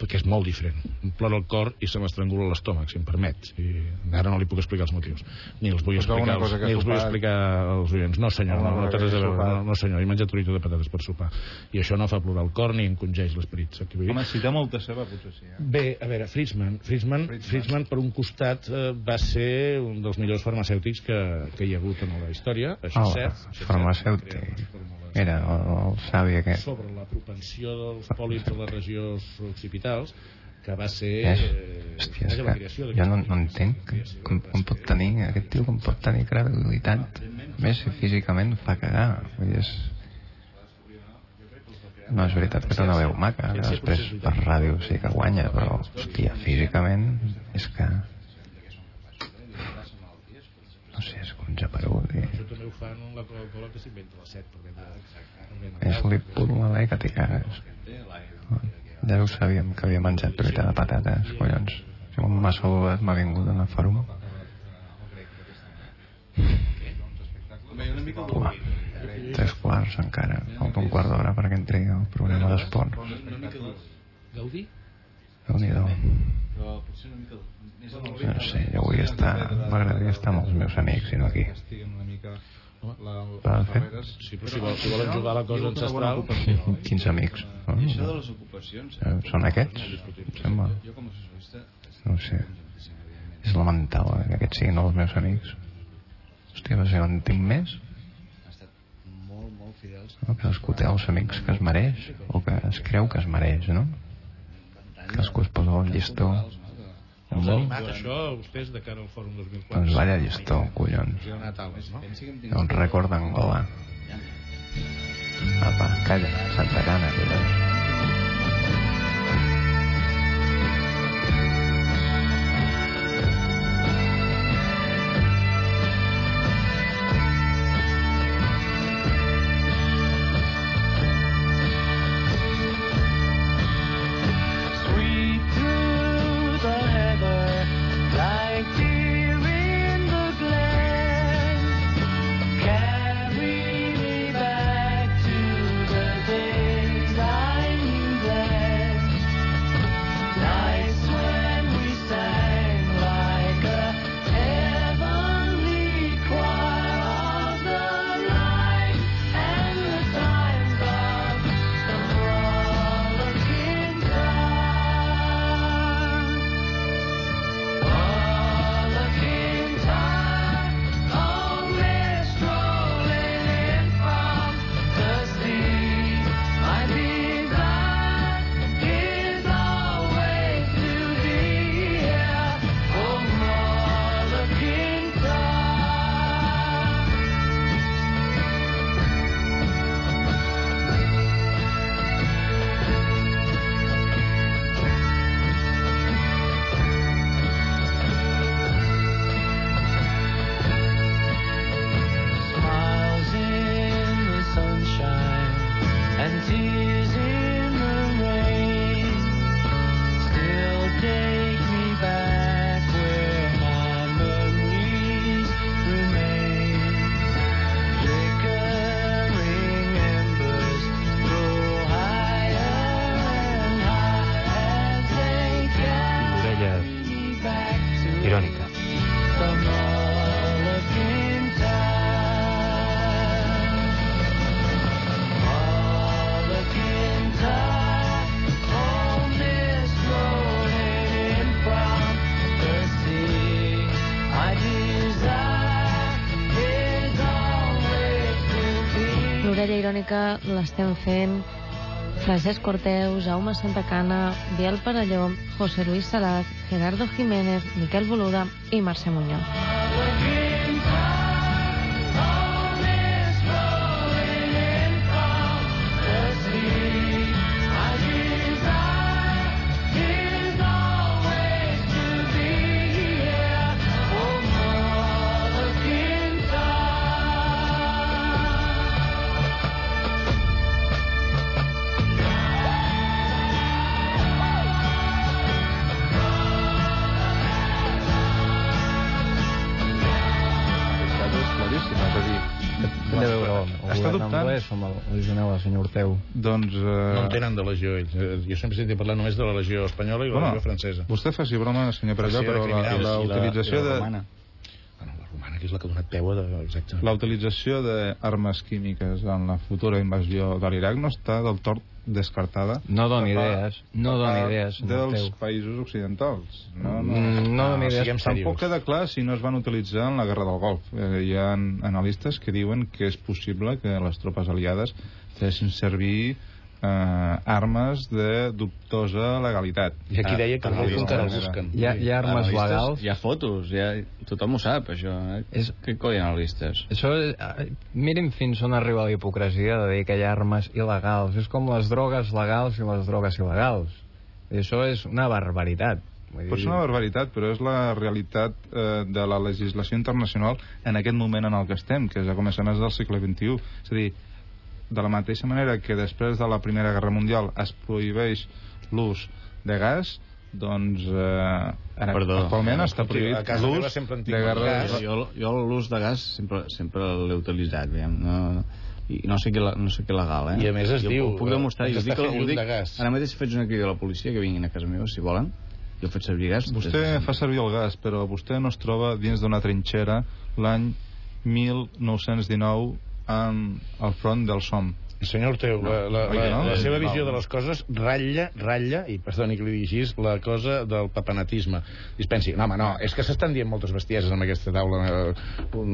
perquè és molt diferent. Em plora el cor i se m'estrangula l'estómac, si em permet. I ara no li puc explicar els motius. Ni els vull explicar, que ni els vull explicar als oients. No, senyor, no, no, veure. sopat. no, no, senyor, he menjat truito de patates per sopar. I això no fa plorar el cor ni em congeix l'esperit. Home, si té molta ceba, potser sí. Eh? Bé, a veure, Fritzman, Fritzman, Fritzman. Fritzman per un costat eh, va ser un dels millors farmacèutics que, que hi ha hagut en la història, això Oh, és cert. això és cert, Era el, el savi aquest. sobre la propensió dels pòlips a les regions occipitals que va ser eh, hòstia, és que jo no, no entenc com, com pot tenir aquest tio com pot tenir credibilitat? A més si físicament fa cagar vull dir, és... no és veritat que té una veu maca després per ràdio sí que guanya però hòstia, físicament és que no sé, és com japerut i... això també ho fan amb la Coca-Cola que s'inventa la set per vendre, per vendre és li pulmalè que t'hi cagues ja ho sabíem que havia menjat truita de patates collons. Si m'ha saludat m'ha vingut en el fòrum Uah, tres quarts encara falta un quart d'hora perquè entri el programa d'esport. Gaudí? déu nhi no sé, jo vull estar m'agradaria estar amb els meus amics i no aquí. Estiguem una mica... La, Va, fer. Sí, però si, vol, si volen jugar a la cosa ancestral. quins amics? No? I això de les ocupacions... Eh, són aquests? em sembla. Jo com a socialista... no ho sé. és lamentable que aquests siguin els meus amics. Hòstia, va ser on tinc més. Ha estat molt, molt fidels. no? cadascú té els amics que es mereix o que es creu que es mereix no? cadascú es posa el llistó Us ha animat això vostès de cara al Fòrum 2004? doncs vaya llistó, collons. No? un rècord d'Angola. Apa, calla, Santa Cana collons Irònica l'estem fent Francesc Corteu, Jaume Santacana, Biel Parelló, José Luis Salaz, Gerardo Jiménez, Miquel Boluda i Mercè Muñoz. Anglès som el legionel, senyor Orteu. Doncs... Eh, No en tenen de legió, ells. Eh, Jo sempre sentia parlar només de la legió espanyola i la Bueno, legió francesa. Vostè faci broma, senyor Perelló, però la, la i la- utilització I la de... romana. Que és la que ha donat peu a... De... La utilització d'armes químiques en la futura invasió de l'Iraq no està del tot descartada No doni idees, no doni idees, dels Orteu. països occidentals no, no. Mm, no doni idees. siguem serios. Tampoc queda clar si no es van utilitzar en la Guerra del Golf. Eh, hi ha analistes que diuen que és possible que les tropes aliades fessin servir eh, armes de dubtosa legalitat. I aquí deia que Ah, encara busquen. Hi ha, hi ha armes Analistes, legals. Hi ha fotos, hi ha... tothom ho sap, això. Eh? És- Que coi analistes? Això, eh, mirin fins on arriba la hipocresia de dir que hi ha armes il·legals. És com les drogues legals i les drogues il·legals. I això és una barbaritat. Vull Pot ser una barbaritat, però és la realitat eh, de la legislació internacional en aquest moment en el que estem, que és a començaments del segle XXI. És a dir, de la mateixa manera que després de la Primera Guerra Mundial es prohibeix l'ús de gas, doncs eh, ara, Perdó. actualment està Escolti, prohibit l'ús de guerra... gas. Jo, jo l'ús de gas sempre, sempre l'he utilitzat, diguem. No, i no sé què, no sé què legal, eh? I a més es jo diu, Ho puc demostrar. Jo està dic, ho dic. Ara mateix faig una crida a la policia que vinguin a casa meva, si volen. Jo faig servir gas. Vostè fa servir el gas, però vostè no es troba dins d'una trinxera l'any 1919 en el front del Som. Senyor Orteu, la, la, oi la, que no? la seva No. visió de les coses ratlla, ratlla, i perdoni que li digui així, la cosa del papanatisme. Dispensi, no, home, no, és que s'estan dient moltes bestieses en aquesta taula eh,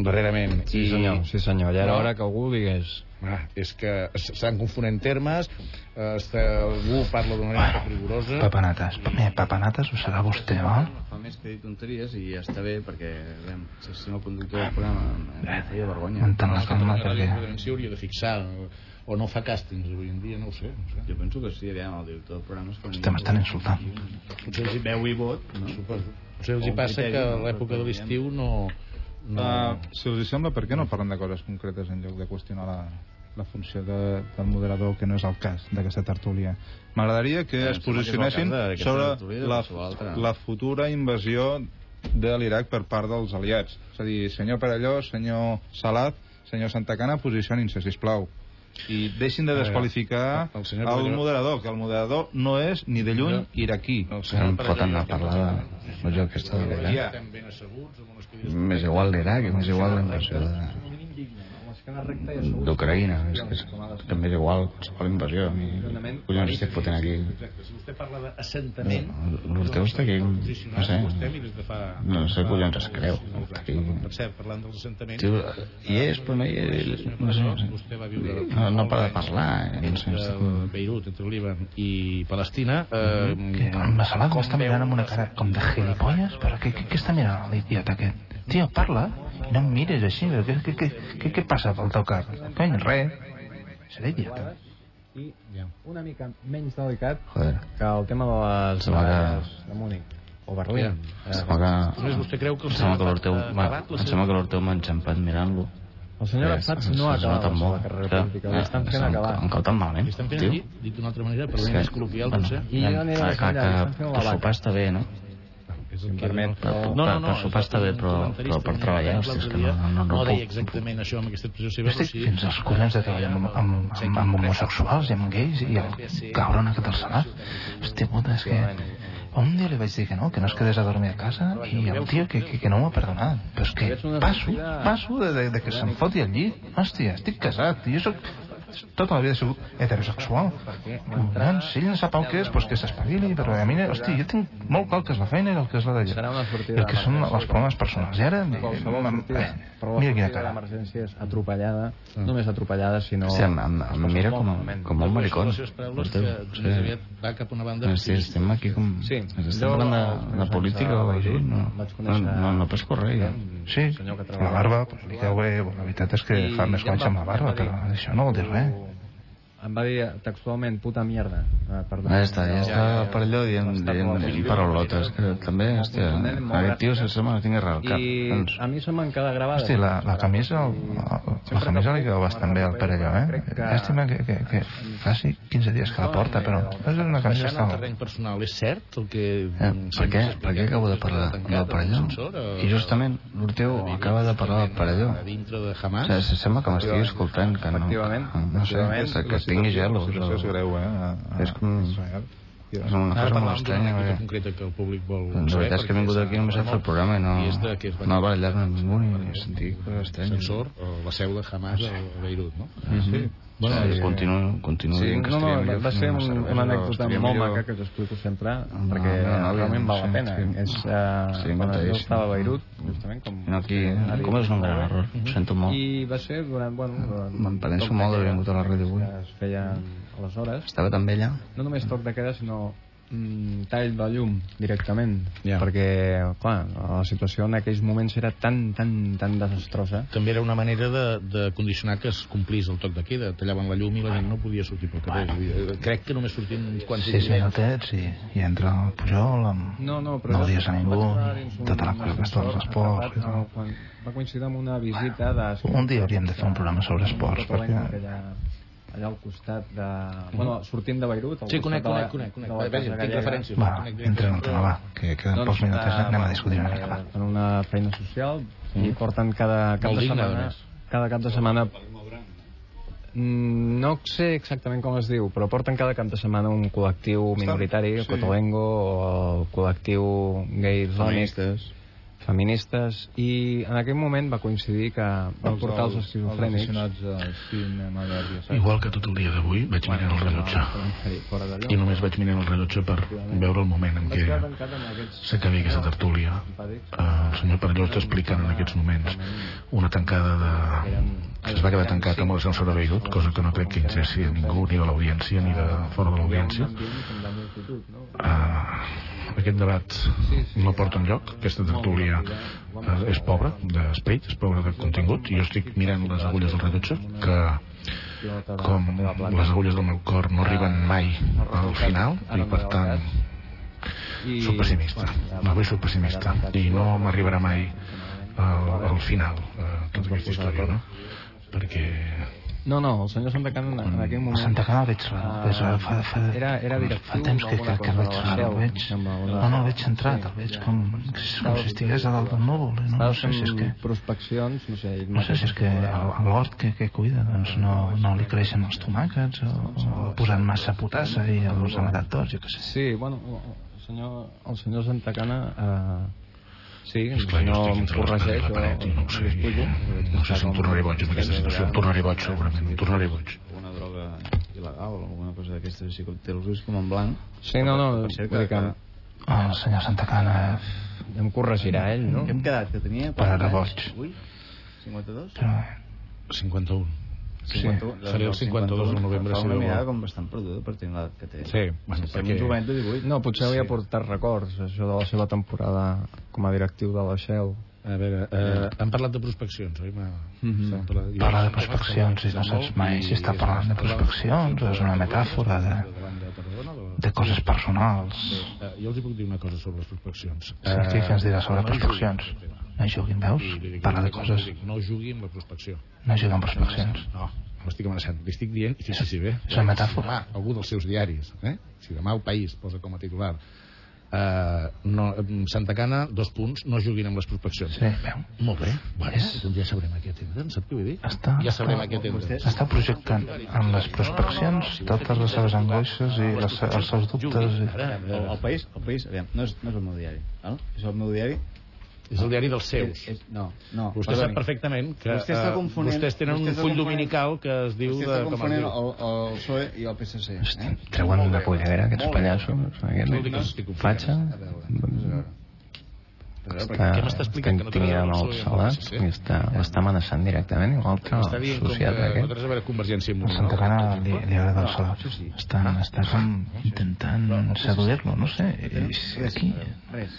darrerament. Sí, senyor, sí, senyor. Ja era No. hora que algú digués. Ah, és que s'estan confonent termes, eh, està, algú parla d'una manera poc rigorosa... Papanates. Mira, papanates ho serà vostè, val? Fa més que dir tonteries i ja està bé perquè, veiem, si som el conductor del programa em, feia vergonya. Mantén la calma La perquè... s'hi hauria de fixar, o, no fa càstings avui en dia, no ho sé. No sé. Jo penso que sí, aviam, el director del programa... és Vostè m'estan insultant. Potser els hi veu i vot, no? Suposo. Sigui, els hi passa que a l'època de l'estiu no... no... Uh, si els hi sembla, per què no parlen de coses concretes en lloc de qüestionar la, la funció de, del moderador, que no és el cas d'aquesta tertúlia? M'agradaria que Eh, es que posicionessin d'aquesta sobre tertúlia la, la futura invasió de l'Iraq per part dels aliats. És a dir, senyor Parelló, senyor Salat, senyor Santacana, posicionin-se, sisplau. I deixin de desqualificar el senyor el moderador, que el moderador no és ni de lluny iraquí. El Em foten a parlar de la jo aquesta de l'Iraq. M'és igual l'Iraq, m'és igual la invasió de- d'Ucraïna. És que és, que m'és igual qualsevol invasió. A mi, collons estic fotent aquí? Si vostè parla d'assentament... L'Orteu està aquí, no sé, no sé collons es creu. Està aquí. Parlant dels assentaments... Tio, hi és, però no hi és, no sé, no, no para de parlar. Eh? No sé. Beirut, entre Líban i Palestina... Eh, Que el Salat m'està mirant amb una cara com de gilipolles, però què, què, què està mirant l'idiota aquest? Tio, parla, i no em mires així, què, què, què, què, què passa pel teu cap? Cony, res. Seré idiota. I una mica menys delicat Joder, que el tema de les que- baralles de Múnich o Berlín. em sembla que... Només vostè creu que el que senyor acabat la em sembla que l'Orteu m'ha enxampat mirant-lo. El senyor Eh, Arfats es- no ha acabat la molt. seva carrera política, l'estan eh, fent acabar. Em cau tan malament, Què estan fent aquí? Dit d'una altra manera, per que- més col·loquial, potser. I jo aniré clar, més clar, enllà, que estan fent la sopar està bé, no? És em permet, però- No, no, per- no, per sopar està bé, però- però per treballar, hòstia, és que no- no- no no deia exactament això amb aquesta expressió seva, però sí... fins als collons de treballar amb, amb, amb, amb homosexuals i amb gais i el cabron aquest del Salat. Hòstia puta, és que... Un dia li vaig dir que no, que no es quedés a dormir a casa i el tio que, que, que no m'ha perdonat. Però és que passo, passo de, de, de que se'm foti al llit. Hòstia, estic casat jo soc tota la vida he sigut heterosexual. Collons, si ell no sap el que és, doncs que s'espavili, però a mi, hòstia, jo tinc molt clar que és la feina i el que és la I el que són els problemes personals. I ara, eh, la mira quina cara. d'emergència és atropellada, no només atropellada, sinó... Hòstia, em, em, em mira com, com un maricón. Les aviat va cap una banda... Hòstia, estem aquí com... Sí, Estem parlant de, de política o de així? No, no, no, no pesco res, ja. Sí, la barba, pues, li bé, la veritat és que fa més guanys amb la barba, però això no vol dir res. Amen. Em va dir textualment puta mierda. Eh, perdó. Ja està, ja està per allò dient, dient paraulotes, que també, hòstia, aquest tio se sembla que tingui res al cap. I Doncs, a mi se me'n queda gravada. Hosti, la, la camisa, el, la camisa li quedó bastant bé al Perelló, eh? Llàstima que, que, que faci 15 dies que la porta, però és una camisa està... terreny personal, és cert el que... eh, per què? Per què acabo de parlar del Parelló? I justament l'Orteu acaba de parlar del Parelló. A dintre de O sigui, se sembla que m'estigui escoltant, que no, Efectivament, no sé, que tingui. La situació és greu, eh? A, a, És com- Israel. És una Ara cosa molt estranya. perquè- concreta que el públic vol La veritat és que he vingut aquí només a fer el programa i no, I és de que es no a barallar-me amb ningú ni sentir coses estranyes. Sensor, o la seu de Hamas a Beirut, no? Sí. Bueno, sí, continuo, continuo Sí, dient que no, no, millor va ser fer un, cervesa, una anècdota molt millor- maca que us explico sempre, No, perquè no, no, realment val la pena. sí. És, uh, Sí, quan jo estava a Beirut, justament, com... No, aquí, com és un gran error, ho sento molt. I va ser durant, bueno... durant Me'n penso toc de molt d'haver vingut a la ràdio avui. Es feien aleshores. Estava tan vella? No només toc de queda, sinó mm, tall de llum directament Ja. perquè, clar, la situació en aquells moments era tan, tan, tan desastrosa També era una manera de, de condicionar que es complís el toc de queda. Tallaven la llum i la gent no podia sortir pel carrer. Vull dir, eh, Crec que només sortien uns quants... 6 minutets i, i entra el Pujol amb... No, no, però no odies a ningú, tota la cosa dels esports i atrapat, tal. quan va coincidir amb una visita de... Un dia hauríem de fer un programa sobre esports, perquè- Allà, al costat de... Bueno, sortint de Beirut... Sí, conec, la- conec, conec, conec. la Va, Casa tinc Gallega. referències. Va, conec entra en el tema, va, que queden pocs minutets, eh, anem a discutir una mica, va. Fan una feina social i porten cada cap Molt de setmana... Cada cap de setmana... Mm, No sé exactament com es diu, però porten cada cap de setmana un col·lectiu minoritari, sí. el Cotolengo, o el col·lectiu gai islàmic, feministes, i en aquell moment va coincidir que van portar els esquizofrènics al cinema, Igual que tot el dia d'avui vaig mirant el rellotge. I només vaig mirant el rellotge per veure el moment en què s'acabi aquesta tertúlia. Eh, el senyor Parelló està explicant en aquests moments una tancada de... que es va quedar tancat amb l'ascensor de Beirut, cosa que no crec que interessi a ningú, ni de l'audiència ni de fora de l'audiència. Uh, aquest debat no porta enlloc, aquesta tertúlia uh, és pobra d'esperit, és pobra de contingut, i jo estic mirant les agulles del rellotge, que com les agulles del meu cor no arriben mai al final, i per tant soc pessimista, avui soc pessimista, i no m'arribarà mai al, al final uh, tota aquesta història, no? Perquè No, no, el senyor Santacana en, en aquell A moment... Santa Cana el veig raro. Ah, veig raro. Fa, fa, era- era directiu fa temps que, que, que el veig raro. El veig... una- No, no, el veig centrat. El veig com, com si estigués a dalt del núvol. i No, no sé si és que... prospeccions, no sé... No sé si és que el- l'hort que, que cuida doncs no, no li creixen els tomàquets o, o posant massa potassa i els ha matat tots, jo què sé. Sí, bueno, el senyor, el senyor Santacana... Eh, sí, Esclar, estic em corregeix, la paret i no ho sé, no sé si em tornaré boig en aquesta situació, em tornaré boig segurament, em tornaré boig. Una droga il·legal o alguna cosa d'aquestes així que té els ulls com en blanc. Sí, no, no, Per cert, vull dir que El senyor Santa Cana em corregirà ell, no? Hem quedat que tenia... Per ara boig. Ui, 52? però, 51. Sí. Faré el 52 de novembre, Fa si una mirada com bastant perduda per tenir l'edat que té. Sí, bueno, Som perquè... un jovenet de 18. No, potser havia portat records, això de la seva temporada com a directiu de la Shell. A veure, eh, hem parlat de prospeccions, oi? Mhm. Parla de prospeccions i no saps mai si està parlant de prospeccions o és una metàfora de, de coses personals. Eh, jo els hi puc dir una cosa sobre les prospeccions. Sí, sí, què ens dirà sobre prospeccions? No hi juguin, veus? Parla de coses. No jugui amb la prospecció. No hi juguen prospeccions. No, no estic amenaçant. Li estic dient, i fixi-s'hi bé, És una metàfora. demà algú dels seus diaris, eh? si demà el País posa com a titular eh, no, Santa Cana, dos punts, no juguin amb les prospeccions. Sí, veu? Molt bé, bueno, És- doncs ja sabrem a què atendre'n, sap què vull dir? Està, ja sabrem està- a què atendre'n. Està projectant en les prospeccions totes les seves angoixes i les, els seus dubtes. I... Ara, El, el, país, el país aviam, no, és, no és el meu diari, val? és el meu diari... és el diari dels seus. És, és, no, no. Vostè perdoni. sap perfectament que Vostè està eh, confonent- vostès tenen vostè un està full dominical que es diu Vostè de, està confonent el, el PSOE i el PSC. Eh? Treuen una polladera, aquests pallassos. No estic confonent. Fatxa. A veure, Està, Què m'està explicant? Que no té intimidant a el veure amb el Salat i està, està amenaçant directament i l'altre, Està dient com que associat no aquest. té res a veure Convergència amb A Santa Cana li, li agrada el salat. Està, està com intentant seduir-lo, no sé. I aquí Res.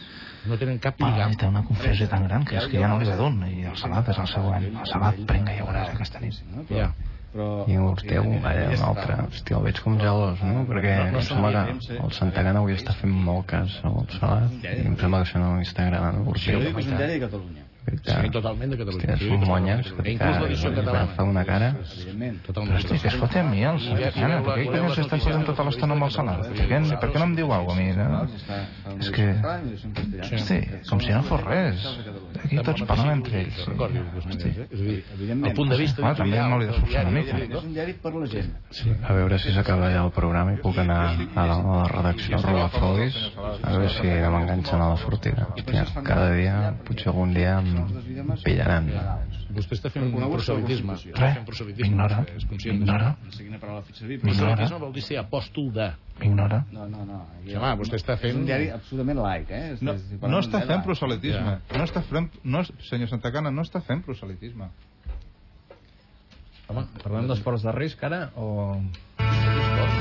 No tenen cap lligam. té una confusió tan gran que és que ja no és adult i el salat és el següent. El salat, prenga i ja veuràs aquesta nit. No? Ja. Però... I Orteu, allà, un altre. Hòstia, el veig com gelós, no? Perquè No, no em sembla que eh? el Santagana avui està fent molt cas al Salat i em sembla que això no li està agradant Jo dic que és un diari de Catalunya. Sí, totalment de Catalunya. Hòstia, Sí, són monyes que E inclús l'edició que catalana. fa una cara. Evidentment. Totalment. Hosti, que es fot a mi el Santana, per què collons s'està posant tota l'estona amb el Salat? Per què, per què no em diu alguna cosa a mi? No? És que... Hosti, com si no fos res. Aquí tots parlen entre ells. sí. Recordi que us Hosti. manés, eh? És a dir, Evidentment. el punt de vista Bueno, també no li desforça una mica. És un diari per la gent. A veure si s'acaba ja el programa i puc anar a la, a la redacció a robar folis a veure si m'enganxen a la sortida. Hòstia, cada dia, potser algun dia em pillaran. Vostè està fent un proselitisme. Està Res, fent proselitisme. m'ignora, És conscient Seguint la paraula. Proselitisme vol dir ser apòstol de... m'ignora. No, no, no. Sí, home, vostè està És fent... un diari absolutament laic, eh? No, no està fent proselitisme. No està fent, no, senyor Santacana, no està fent proselitisme. Home, parlem d'esports de risc ara o... laic.